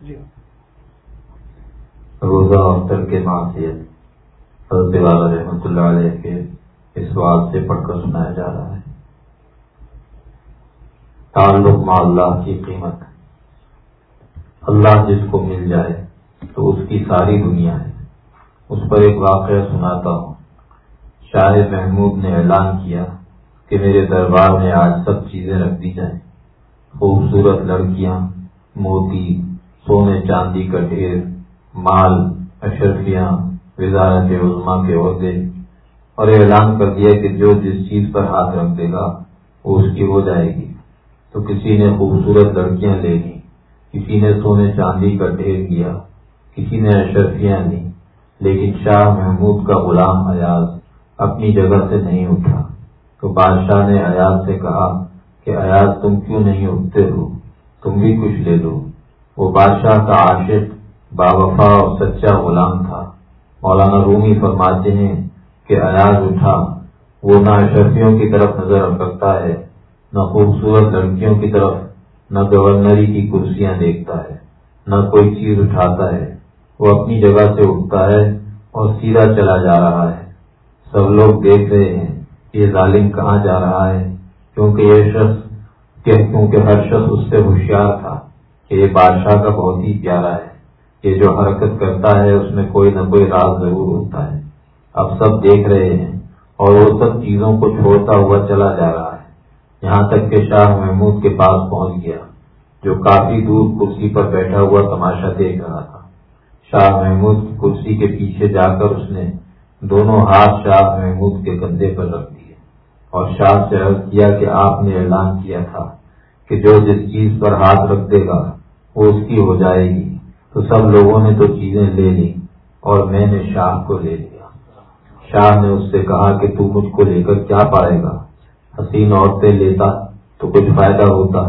جی۔ روزہ اختر کے معاشیت حضرت والا رحمۃ اللہ علیہ کے اس بات سے پڑھ کر سنایا جا رہا ہے۔ تعلق مع اللہ کی قیمت۔ اللہ جس کو مل جائے تو اس کی ساری دنیا ہے۔ اس پر ایک واقعہ سناتا ہوں۔ شاہ محمود نے اعلان کیا کہ میرے دربار میں آج سب چیزیں رکھ دی جائیں۔ خوبصورت لڑکیاں، موتی سونے چاندی کا ڈھیر، مال، اشرفیاں، وزارت عظما کے عہدے اور اعلان کر دیا کہ جو جس چیز پر ہاتھ رکھ دے گا، وہ اس کی ہو جائے گی۔ تو کسی نے خوبصورت لڑکیاں لے لی کسی نے سونے چاندی کا ڈھیر کیا، کسی نے اشرفیاں لی لیکن شاہ محمود کا غلام ایاز اپنی جگہ سے نہیں اٹھا۔ تو بادشاہ نے ایاز سے کہا کہ ایاز تم کیوں نہیں اٹھتے ہو؟ تم بھی کچھ لے لو۔ وہ بادشاہ کا عاشق با وفا اور سچا غلام تھا۔ مولانا رومی فرماتے ہیں کہ ایاز اٹھا۔ وہ نہ اشرفیوں کی طرف نظر رکھتا ہے، نہ خوبصورت لڑکیوں کی طرف، نہ گورنری کی کرسیاں دیکھتا ہے، نہ کوئی چیز اٹھاتا ہے۔ وہ اپنی جگہ سے اٹھتا ہے اور سیدھا چلا جا رہا ہے۔ سب لوگ دیکھ رہے ہیں یہ ظالم کہاں جا رہا ہے، کیونکہ یہ شخص، کیونکہ ہر شخص اس سے ہوشیار تھا۔ یہ بادشاہ کا بہت ہی پیارا ہے، کہ جو حرکت کرتا ہے، اس میں کوئی نہ کوئی راز ضرور ہوتا ہے۔ اب سب دیکھ رہے ہیں اور وہ سب چیزوں کو چھوڑتا ہوا چلا جا رہا ہے۔ یہاں تک کہ شاہ محمود کے پاس پہنچ گیا، جو کافی دور کرسی پر بیٹھا ہوا تماشا دیکھ رہا تھا۔ شاہ محمود کی کرسی کے پیچھے جا کر اس نے دونوں ہاتھ شاہ محمود کے گندے پر رکھ دیے۔ اور شاہ سے عرض کیا کہ آپ نے اعلان کیا تھا کہ جو جس چیز پر ہاتھ رکھ دے گا وہ اس کی ہو جائے گی۔ تو سب لوگوں نے تو چیزیں لے لی اور میں نے شاہ کو لے لیا۔ شاہ نے اس سے کہا کہ تو مجھ کو لے کر کیا پائے گا؟ حسین عورتیں لیتا تو کچھ فائدہ ہوتا۔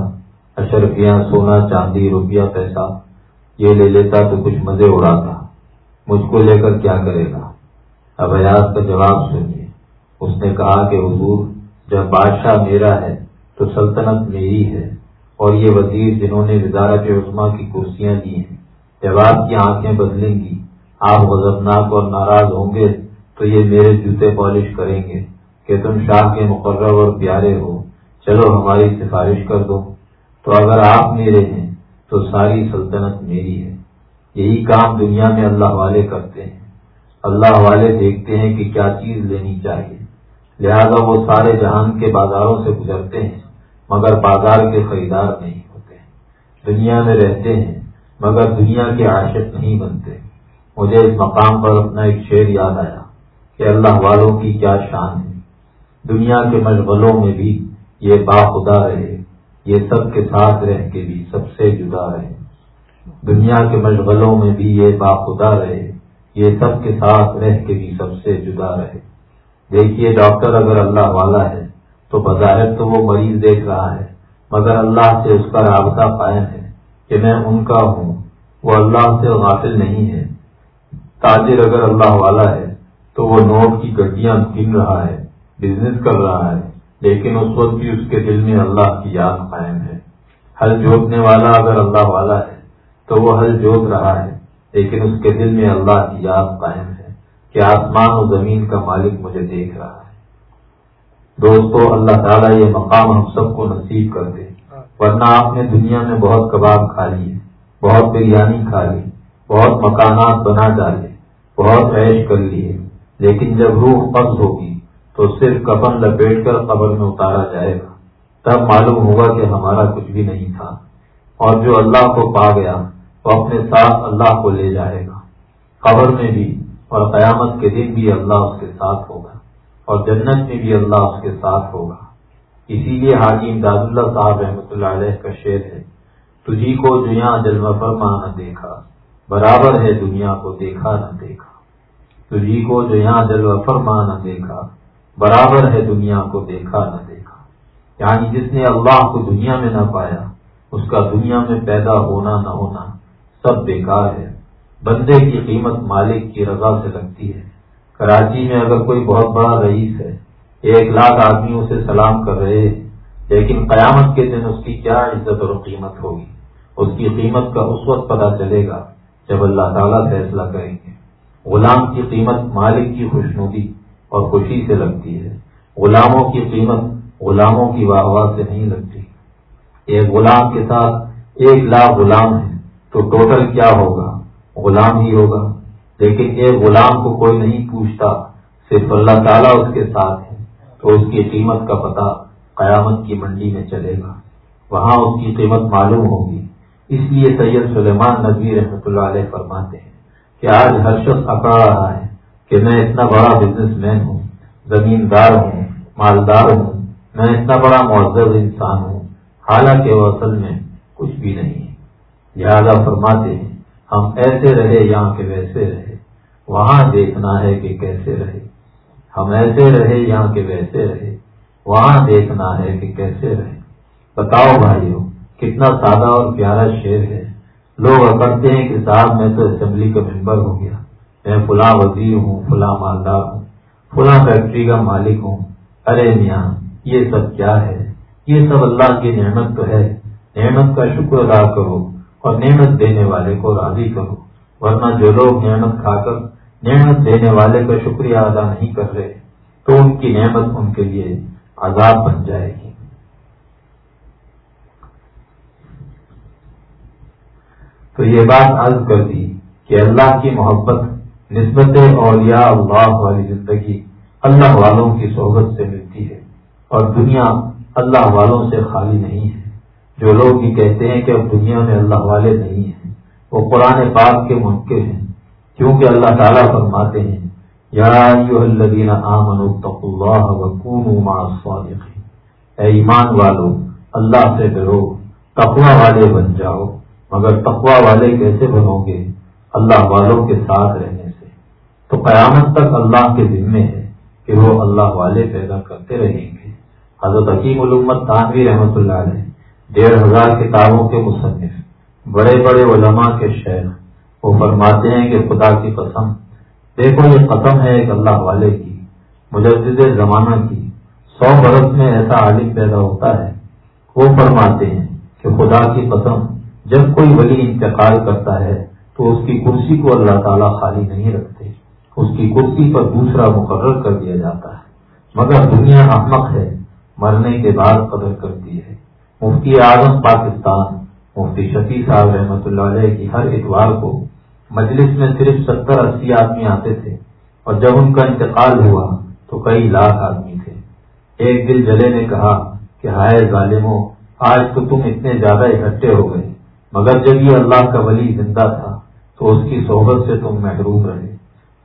اشرفیاں سونا، چاندی، روپیہ، پیسہ، یہ لے لیتا تو کچھ مزے اڑاتا۔ مجھ کو لے کر کیا کرے گا؟ اب ایاز کا جواب سنیے۔ اس نے کہا کہ حضور، جب بادشاہ میرا ہے تو سلطنت میری ہے۔ اور یہ وزیر جنہوں نے وزارت عظما کی کرسیاں لی ہیں جب آپ کی آنکھیں بدلیں گی۔ آپ غضبناک اور ناراض ہوں گے تو یہ میرے جوتے پالش کریں گے کہ تم شاہ کے مقرر اور پیارے ہو۔ چلو ہماری سفارش کر دو۔ تو اگر آپ میرے ہیں تو ساری سلطنت میری ہے۔ یہی کام دنیا میں اللہ والے کرتے ہیں۔ اللہ والے دیکھتے ہیں کہ کیا چیز لینی چاہیے۔ لہذا وہ سارے جہان کے بازاروں سے گزرتے ہیں۔ مگر بازار کے خریدار نہیں ہوتے دنیا میں رہتے ہیں، مگر دنیا کے عاشق نہیں بنتے۔ مجھے اس مقام پر اپنا ایک شعر یاد آیا کہ اللہ والوں کی کیا شان ہے۔ دنیا کے مشغلوں میں بھی یہ با خدا رہے، یہ سب کے ساتھ رہ کے بھی سب سے جدا رہے۔ دنیا کے مشغلوں میں بھی یہ با خدا رہے، یہ سب کے ساتھ رہ کے بھی سب سے جدا رہے۔ دیکھیے، ڈاکٹر اگر اللہ والا ہے تو بظاہر تو وہ مریض دیکھ رہا ہے، مگر اللہ سے اس کا رابطہ قائم ہے کہ میں ان کا ہوں، وہ اللہ سے غافل نہیں ہے۔ تاجر اگر اللہ والا ہے، تو وہ نوٹ کی گڈیاں گن رہا ہے بزنس کر رہا ہے، لیکن اس وقت بھی اس کے دل میں اللہ کی یاد قائم ہے۔ ہل جوتنے والا اگر اللہ والا ہے، تو وہ ہل جوت رہا ہے، لیکن اس کے دل میں اللہ کی یاد قائم ہے کہ آسمان و زمین کا مالک مجھے دیکھ رہا ہے۔ دوستو، اللہ تعالیٰ یہ مقام ہم سب کو نصیب کر دے۔ ورنہ آپ نے دنیا میں بہت کباب کھا لیے بہت بریانی کھا لی بہت مکانات بنا ڈالے بہت عیش کر لیے لیکن جب روح قبض ہوگی تو صرف کفن لپیٹ کر قبر میں اتارا جائے گا۔ تب معلوم ہوگا کہ ہمارا کچھ بھی نہیں تھا۔ اور جو اللہ کو پا گیا، وہ اپنے ساتھ اللہ کو لے جائے گا۔ قبر میں بھی اور قیامت کے دن بھی اللہ اس کے ساتھ ہوگا۔ اور جنت میں بھی اللہ اس کے ساتھ ہوگا۔ اسی لیے حاجی امداد اللہ صاحب رحمۃ اللہ علیہ کا شعر ہے، تجھی کو دنیا جلوہ فرما نہ دیکھا، برابر ہے دنیا کو دیکھا نہ دیکھا۔ تجھی کو جہاں جلوہ فرما نہ دیکھا، برابر ہے دنیا کو دیکھا نہ دیکھا۔ یعنی جس نے اللہ کو دنیا میں نہ پایا، اس کا دنیا میں پیدا ہونا نہ ہونا سب بیکار ہے۔ بندے کی قیمت مالک کی رضا سے لگتی ہے۔ کراچی میں اگر کوئی بہت بڑا رئیس ہے، ایک لاکھ آدمی اسے سلام کر رہے، لیکن قیامت کے دن اس کی کیا عزت اور قیمت ہوگی؟ اس کی قیمت کا اس وقت پتا چلے گا جب اللہ تعالیٰ فیصلہ کریں گے۔ غلام کی قیمت مالک کی خوشنودی اور خوشی سے لگتی ہے۔ غلاموں کی قیمت غلاموں کی واہ واہ سے نہیں لگتی۔ ایک غلام کے ساتھ ایک لاکھ غلام ہے تو ٹوٹل کیا ہوگا؟ غلام ہی ہوگا۔ لیکن ایک غلام کو کوئی نہیں پوچھتا، صرف اللہ تعالیٰ اس کے ساتھ ہے، تو اس کی قیمت کا پتہ قیامت کی منڈی میں چلے گا۔ وہاں اس کی قیمت معلوم ہوگی۔ اس لیے سید سلیمان نبی رحمۃ اللہ علیہ فرماتے ہیں کہ آج ہر شخص اکڑ رہا ہے کہ میں اتنا بڑا بزنس مین ہوں، زمیندار ہوں، مالدار ہوں، میں اتنا بڑا معذر انسان ہوں، حالانکہ وہ اصل میں کچھ بھی نہیں ہے۔ لہٰذا فرماتے ہیں، ہم ایسے رہے یہاں کے ویسے رہے وہاں دیکھنا ہے کہ کیسے رہے۔ ہم ایسے رہے یہاں کے ویسے رہے۔ وہاں دیکھنا ہے کہ کیسے رہے۔ بتاؤ بھائیو کتنا سادہ اور پیارا شعر ہے۔ لوگ اکڑتے ہیں کہ صاحب، میں تو اسمبلی کا ممبر ہو گیا۔ میں فلاں وزیر ہوں، فلاں مالدار ہوں، فلاں فیکٹری کا مالک ہوں۔ ارے میاں، یہ سب کیا ہے؟ یہ سب اللہ کی نعمت تو ہے۔ نعمت کا شکر ادا کرو اور نعمت دینے والے کو راضی کرو، ورنہ جو لوگ نعمت کھا کر نعمت دینے والے کا شکریہ ادا نہیں کر رہے تو ان کی نعمت ان کے لیے عذاب بن جائے گی۔ تو یہ بات عرض کر دی کہ اللہ کی محبت، نسبت اور یا اللہ والی زندگی اللہ والوں کی صحبت سے ملتی ہے اور دنیا اللہ والوں سے خالی نہیں ہے۔ جو لوگ یہ کہتے ہیں کہ اب دنیا میں اللہ والے نہیں ہیں، وہ قرآن پاک کے منکر ہیں۔ کیونکہ اللہ تعالیٰ فرماتے ہیں، یا اے ایمان والو، اللہ سے ڈرو تقوا والے بن جاؤ۔ مگر تقوا والے کیسے بنو گے؟ اللہ والوں کے ساتھ رہنے سے۔ تو قیامت تک اللہ کے ذمے ہے کہ وہ اللہ والے پیدا کرتے رہیں گے۔ حضرت حکیم علومت تانوی رحمۃ اللہ علیہ، ڈیڑھ ہزار کتابوں کے مصنف، بڑے بڑے علماء کے شہر وہ فرماتے ہیں کہ خدا کی قسم، دیکھو یہ قسم ہے ایک اللہ والے کی، مجدد زمانہ کی۔ سو برس میں ایسا عالم پیدا ہوتا ہے۔ وہ فرماتے ہیں کہ خدا کی قسم، جب کوئی ولی انتقال کرتا ہے، تو اس کی کرسی کو اللہ تعالیٰ خالی نہیں رکھتے۔ اس کی کرسی پر دوسرا مقرر کر دیا جاتا ہے۔ مگر دنیا احمق ہے، مرنے کے بعد قدر کرتی ہے۔ مفتی اعظم پاکستان، مفتی شفیع صاحب رحمۃ اللہ علیہ کی ہر اتوار کو مجلس میں صرف ستر اسی آدمی آتے تھے اور جب ان کا انتقال ہوا تو کئی لاکھ آدمی تھے۔ ایک دل جلے نے کہا کہ ہائے ظالموں، آج تو تم اتنے زیادہ اکٹھے ہو گئے، مگر جب یہ اللہ کا ولی زندہ تھا تو اس کی صحبت سے تم محروم رہے۔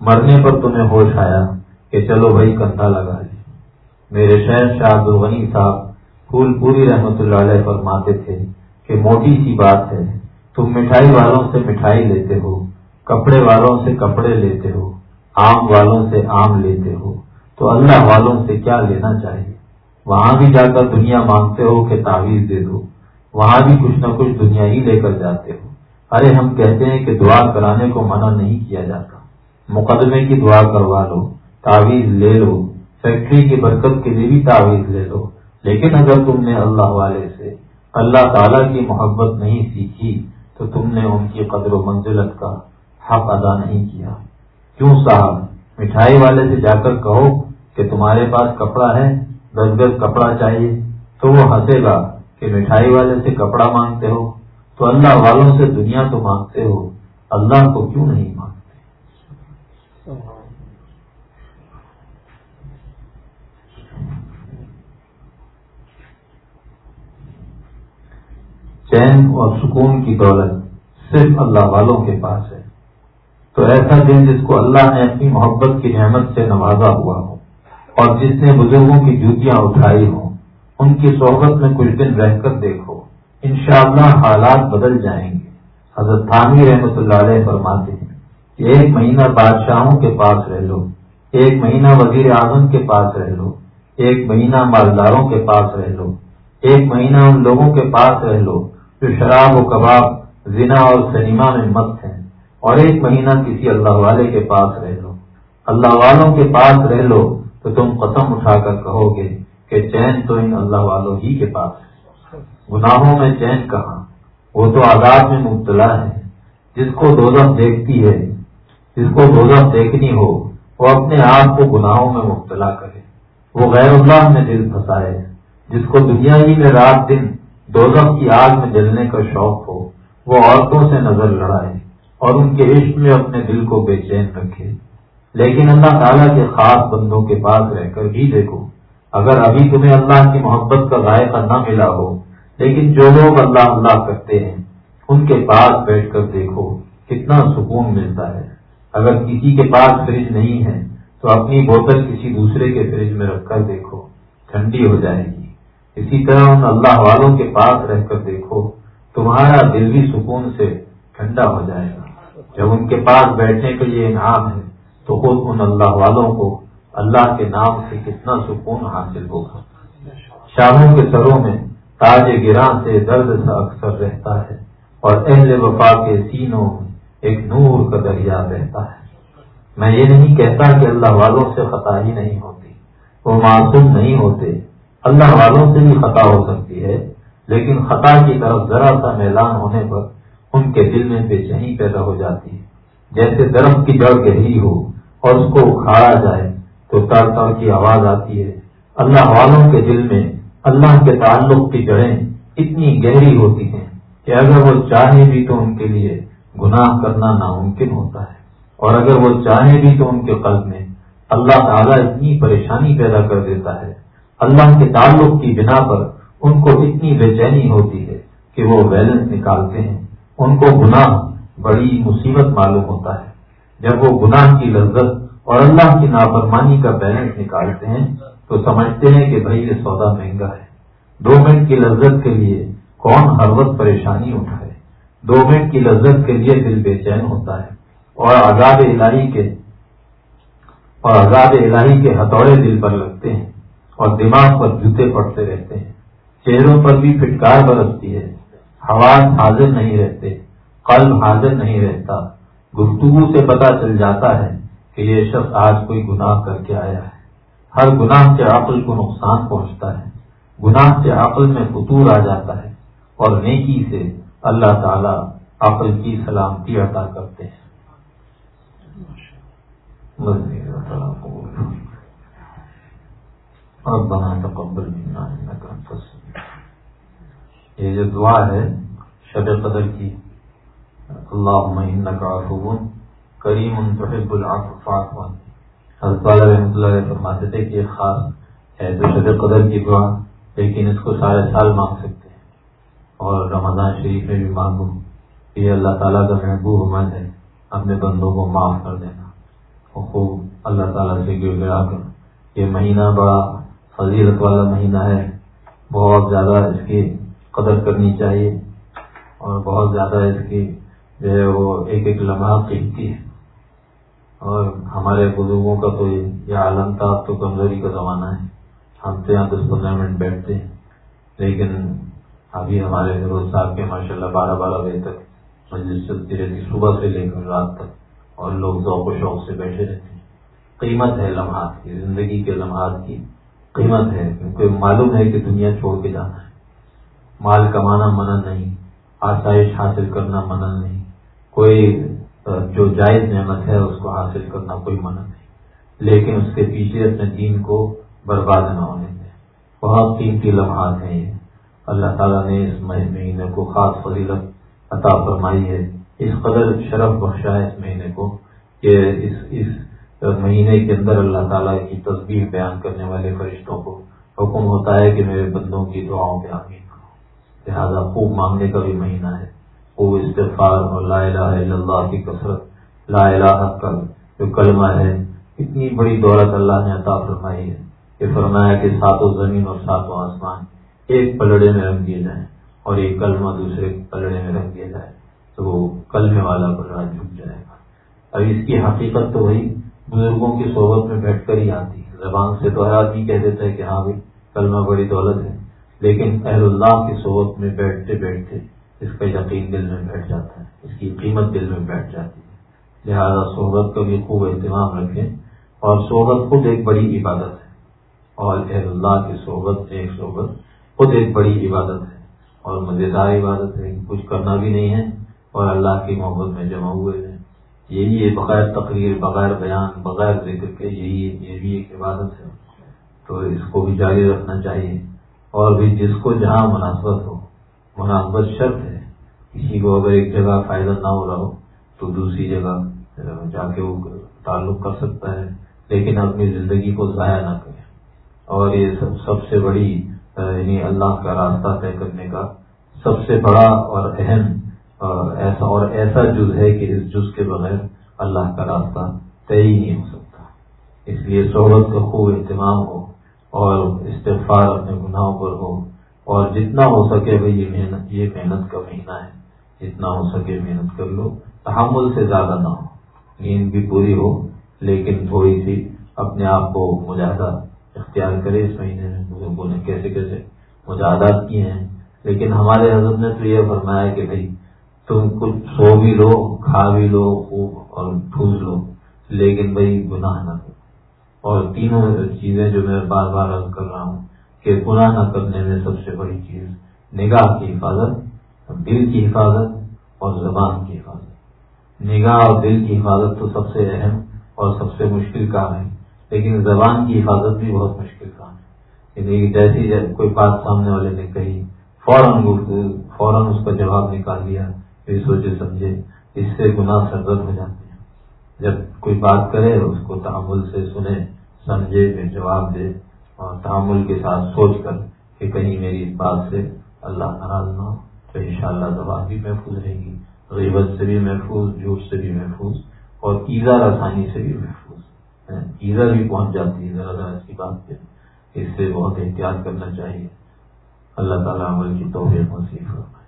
مرنے پر تمہیں ہوش آیا کہ چلو بھائی کندھا لگا لے میرے شہر شاہ الغنی صاحب پھول پوری رحمت اللہ علیہ فرماتے تھے کہ موٹی سی بات ہے، تم مٹھائی والوں سے مٹھائی لیتے ہو۔ کپڑے والوں سے کپڑے لیتے ہو آم والوں سے آم لیتے ہو، تو اللہ والوں سے کیا لینا چاہیے؟ وہاں بھی جا کر دنیا مانگتے ہو کہ تعویذ دے دو، وہاں بھی کچھ نہ کچھ دنیا ہی لے کر جاتے ہو۔ ارے، ہم کہتے ہیں کہ دعا کرانے کو منع نہیں کیا جاتا۔ مقدمے کی دعا کروا لو، تعویذ لے لو، فیکٹری کی برکت کے لیے بھی تعویذ لے لو۔ لیکن اگر تم نے اللہ والے سے اللہ تعالی کی محبت نہیں سیکھی، تو تم نے ان کی قدر و منزلت کا حق ادا نہیں کیا۔ کیوں صاحب؟ مٹھائی والے سے جا کر کہو کہ تمہارے پاس کپڑا ہے، دس گز کپڑا چاہیے۔ تو وہ ہنسے گا کہ مٹھائی والے سے کپڑا مانگتے ہو۔ تو اللہ والوں سے دنیا تو مانگتے ہو، اللہ کو کیوں نہیں مانگتے؟ چین اور سکون کی دولت صرف اللہ والوں کے پاس ہے۔ تو ایسا دن جس کو اللہ نے اپنی محبت کی نعمت سے نوازا ہوا ہو اور جس نے بزرگوں کی جوتیاں اٹھائی ہوں، ان کی صحبت میں کچھ دن رہ کر دیکھو، انشاءاللہ حالات بدل جائیں گے۔ حضرت تھانوی رحمۃ اللہ علیہ فرماتے ہیں کہ ایک مہینہ بادشاہوں کے پاس رہ لو، ایک مہینہ وزیر اعظم کے پاس رہ لو، ایک مہینہ مالداروں کے پاس رہ لو، ایک مہینہ ان لوگوں کے پاس رہ لو جو شراب و کباب، زنا اور سنیما میں مست ہیں۔ اور ایک مہینہ کسی اللہ والے کے پاس رہ لو۔ اللہ والوں کے پاس رہ لو تو تم قسم اٹھا کر کہو گے کہ چین تو ان اللہ والوں ہی کے پاس ہے۔ گناہوں میں چین کہاں؟ وہ تو آزاد میں مبتلا ہے۔ جس کو دولت دیکھتی ہے، جس کو دولت دیکھنی ہو، وہ اپنے آپ کو گناہوں میں مبتلا کرے۔ وہ غیر اللہ میں دل پھنسائے، جس کو دنیا ہی میں رات دن دولت کی آگ میں جلنے کا شوق ہو، وہ عورتوں سے نظر لڑائے۔ اور ان کے عشق میں اپنے دل کو بے چین رکھے۔ لیکن اللہ تعالیٰ کے خاص بندوں کے پاس رہ کر بھی دیکھو، اگر ابھی تمہیں اللہ کی محبت کا ذائقہ نہ ملا ہو، لیکن جو لوگ اللہ اللہ کرتے ہیں، ان کے پاس بیٹھ کر دیکھو کتنا سکون ملتا ہے۔ اگر کسی کے پاس فریج نہیں ہے، تو اپنی بوتل کسی دوسرے کے فریج میں رکھ کر دیکھو، ٹھنڈی ہو جائے گی۔ اسی طرح ان اللہ والوں کے پاس رہ کر دیکھو، تمہارا دل بھی سکون سے ٹھنڈا ہو جائے گا۔ جب ان کے پاس بیٹھنے کا یہ انعام ہے، تو خود ان اللہ والوں کو اللہ کے نام سے کتنا سکون حاصل ہوگا۔ شاہوں کے سروں میں تاج گراں سے درد سا اکثر رہتا ہے اور اہل وفا کے سینوں میں ایک نور کا دریا رہتا ہے۔ میں یہ نہیں کہتا کہ اللہ والوں سے خطا ہی نہیں ہوتی، وہ معصوم نہیں ہوتے۔ اللہ والوں سے بھی خطا ہو سکتی ہے، لیکن خطا کی طرف ذرا سا میلان ہونے پر ان کے دل میں بے چینی پیدا ہو جاتی ہے۔ جیسے درخت کی جڑ گہری ہو اور اس کو اکھاڑا جائے تو تر تر کی آواز آتی ہے۔ اللہ والوں کے دل میں اللہ کے تعلق کی جڑیں اتنی گہری ہوتی ہیں کہ اگر وہ چاہے بھی تو ان کے لیے گناہ کرنا ناممکن ہوتا ہے۔ اور اگر وہ چاہے بھی تو ان کے قلب میں اللہ تعالیٰ اتنی پریشانی پیدا کر دیتا ہے۔ اللہ کے تعلق کی بنا پر ان کو اتنی بے چینی ہوتی ہے کہ وہ بیلنس نکالتے ہیں۔ ان کو گناہ بڑی مصیبت معلوم ہوتا ہے۔ جب وہ گناہ کی لذت اور اللہ کی نافرمانی کا بیلنس نکالتے ہیں، تو سمجھتے ہیں کہ بھائی یہ سودا مہنگا ہے۔ دو منٹ کی لذت کے لیے کون ہر وقت پریشانی اٹھائے؟ دو منٹ کی لذت کے لیے دل بے چین ہوتا ہے۔ اور آزاد الہی کے اور آزاد الہی کے ہتھوڑے دل پر لگتے ہیں اور دماغ پر جوتے پڑتے رہتے ہیں۔ چہروں پر بھی پھٹکار برستی ہے۔ حواس حاضر نہیں رہتے، قلب حاضر نہیں رہتا۔ گفتگو سے پتا چل جاتا ہے کہ یہ شخص آج کوئی گناہ کر کے آیا ہے۔ ہر گناہ سے عقل کو نقصان پہنچتا ہے۔ گناہ سے عقل میں فطور آ جاتا ہے اور نیکی سے اللہ تعالی عقل کی سلامتی عطا کرتے ہیں۔ اور بنا تقبل یہ جو دعا ہے، شب قدر کی اللہ کا کریم تحب العفاف حضرت والا رحمۃ اللہ علیہ فرماتے تھے کہ خاص ہے تو شد قدر کی دعا، لیکن اس کو سارے سال مانگ سکتے ہیں۔ اور رمضان شریف میں بھی مانگوں، یہ اللہ تعالیٰ کا محبوب عمل ہے۔ اپنے بندوں کو معاف کر دینا۔ اور خوب اللہ تعالیٰ سے گر گرا کر۔ یہ مہینہ بڑا فضیلت والا مہینہ ہے۔ بہت زیادہ اس کی قدر کرنی چاہیے اور بہت زیادہ اس کی جو ہے وہ ایک ایک لمحہ قیمتی ہے۔ اور ہمارے بزرگوں کا تو یہ عالم تھا، اب تو کمزوری کا زمانہ ہے۔ ہم تو یہاں دس پندرہ منٹ بیٹھتے ہیں، لیکن ابھی ہمارے روز صاحب کے ماشاء اللہ بارہ بارہ بجے تک مجلس چلتی رہتی، صبح سے لے کر رات تک۔ اور لوگ ذوق و شوق سے بیٹھے رہتے ہیں۔ قیمت ہے لمحات کی، زندگی کے لمحات کی قیمت ہے، کیونکہ معلوم ہے کہ دنیا چھوڑ کے جانا ہے۔ مال کمانا منع نہیں، آسائش حاصل کرنا منع نہیں، کوئی جو جائز نعمت ہے اس کو حاصل کرنا کوئی منع نہیں۔ لیکن اس کے پیچھے اپنے دین کو برباد نہ ہونے دیں۔ بہت قیمتی لمحات ہیں یہ۔ اللہ تعالیٰ نے اس مہینے کو خاص فضیلت عطا فرمائی ہے۔ اس قدر شرف بخشا ہے اس مہینے کو کہ اس اس مہینے کے اندر اللہ تعالیٰ کی تصویر بیان کرنے والے فرشتوں کو حکم ہوتا ہے کہ میرے بندوں کی دعاؤں پہ آمین۔ لہٰذا خوب مانگنے کا بھی مہینہ ہے۔ وہ استفار اور لا الہ الا اللہ کی کثرت، لا الہ کا جو کلمہ ہے اتنی بڑی دولت اللہ نے عطا فرمائی ہے۔ کہ فرمایا کہ ساتوں زمین اور ساتوں آسمان ایک پلڑے میں رکھ دیے جائیں اور ایک کلمہ دوسرے پلڑے میں رکھ دیا جائے تو وہ کلمے والا پلڑا جھک جائے گا۔ اب اس کی حقیقت تو وہی، بزرگوں کی صحبت میں بیٹھ کر ہی آتی ہے۔ زبان سے تو ہر آدمی کہہ دیتا ہے کہ ہاں بھائی، کلمہ بڑی دولت ہے۔ لیکن اہل اللہ کی صحبت میں بیٹھتے بیٹھتے اس کا یقین دل میں بیٹھ جاتا ہے، اس کی قیمت دل میں بیٹھ جاتی ہے۔ لہذا صحبت کا بھی خوب اہتمام رکھیں اور صحبت خود ایک بڑی عبادت ہے۔ اور اہل اللہ کی صحبت ایک صحبت خود ایک بڑی عبادت ہے۔ اور مزیدار عبادت ہے کچھ کرنا بھی نہیں ہے اور اللہ کی محبت میں جمع ہوئے ہیں۔ یہی ہے بغیر تقریر، بغیر بیان، بغیر ذکر کے، یہی یہ بھی ایک عبادت ہے۔ تو اس کو بھی جاری رکھنا چاہیے۔ اور بھی جس کو جہاں مناسبت ہو، مناسبت شرط ہے، کسی کو اگر ایک جگہ فائدہ نہ ہو رہا ہو، تو دوسری جگہ، جا کے وہ تعلق کر سکتا ہے، لیکن اپنی زندگی کو ضائع نہ کرے۔ اور یہ سب سب سے بڑی یعنی اللہ کا راستہ طے کرنے کا سب سے بڑا اور اہم، ایسا اور ایسا جز ہے کہ اس جز کے بغیر اللہ کا راستہ طے ہی نہیں ہو سکتا۔ اس لیے صحبت کا خوب اہتمام ہو۔ اور استغفار اپنے گناہوں پر ہو۔ اور جتنا ہو سکے بھائی یہ محنت یہ محنت کا مہینہ ہے۔ جتنا ہو سکے محنت کر لو۔ تحمل سے زیادہ نہ ہو۔ نیند بھی پوری ہو، لیکن تھوڑی سی اپنے آپ کو مجاہدہ اختیار کرے۔ اس مہینے میں بزرگوں نے کیسے کیسے؟ مجاہدات کیے ہیں۔ لیکن ہمارے حضرت نے تو یہ فرمایا کہ بھائی، تم کچھ سو بھی لو، کھا بھی لو، خوب اور ٹھوس لو۔ لیکن بھائی، گناہ نہ کرو۔ اور تینوں چیزیں جو میں بار بار عرض کر رہا ہوں کہ گناہ نہ کرنے میں سب سے بڑی چیز نگاہ کی حفاظت، دل کی حفاظت اور زبان کی حفاظت۔ نگاہ اور دل کی حفاظت تو سب سے اہم اور سب سے مشکل کام ہے، لیکن زبان کی حفاظت بھی بہت مشکل کام ہے۔ یعنی جیسی کوئی بات سامنے والے نے کہی، فوراً فوراً اس کا جواب نکال دیا پھر سوچے سمجھے، اس سے گناہ سرگرد ہو جاتے ہیں جب کوئی بات کرے اس کو تحمل سے سنے، سمجھے، پھر جواب دے اور تحمل کے ساتھ سوچ کر کہ کہیں میری اس بات سے اللہ ناراض نہ ہو، تو ان شاء اللہ زبان بھی محفوظ رہے گی، غیبت سے بھی محفوظ، جھوٹ سے بھی محفوظ اور ایزا رسانی سے بھی محفوظ۔ ایزا بھی پہنچ جاتی ہے، ذرا ذرا ایسی بات پہ۔ اس سے بہت احتیاط کرنا چاہیے۔ اللہ تعالیٰ عمل کی توفیق نصیب فرمائے۔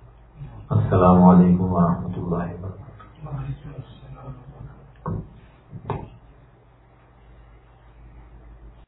السلام علیکم ورحمۃ اللہ